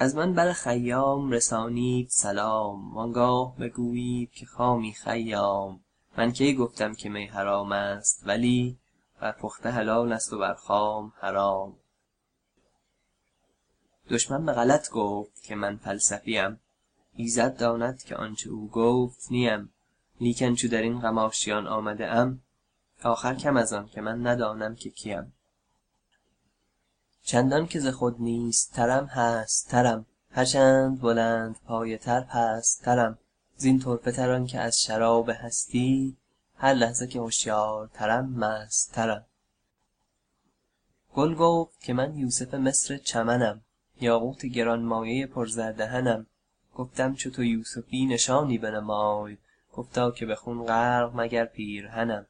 از من بر خیام رسانید سلام وآنگاه بگویید که خامی خیام. من کی گفتم که می حرام است ولی بر پخته حلال است و بر خام حرام. دشمن به غلط گفت که من فلسفیم. ایزد داند که آنچه او گفت نیم. لیکن چو در این غم آشیان آمده ام آخر کم از آن که من ندانم که کیم. چندان که ز خود نیسترم هستترم هر چند بلندپایه تر پستترم زین طرفه تر آن که از شراب هستی هر لحظه که هشیارترم مستترم گل گفت که من یوسف مصر چمنم یاقوت گرانمایه پرزر دهنم گفتم چو تو یوسفی نشانی بنمای گفتا که به خون غرق مگر پیرهنم.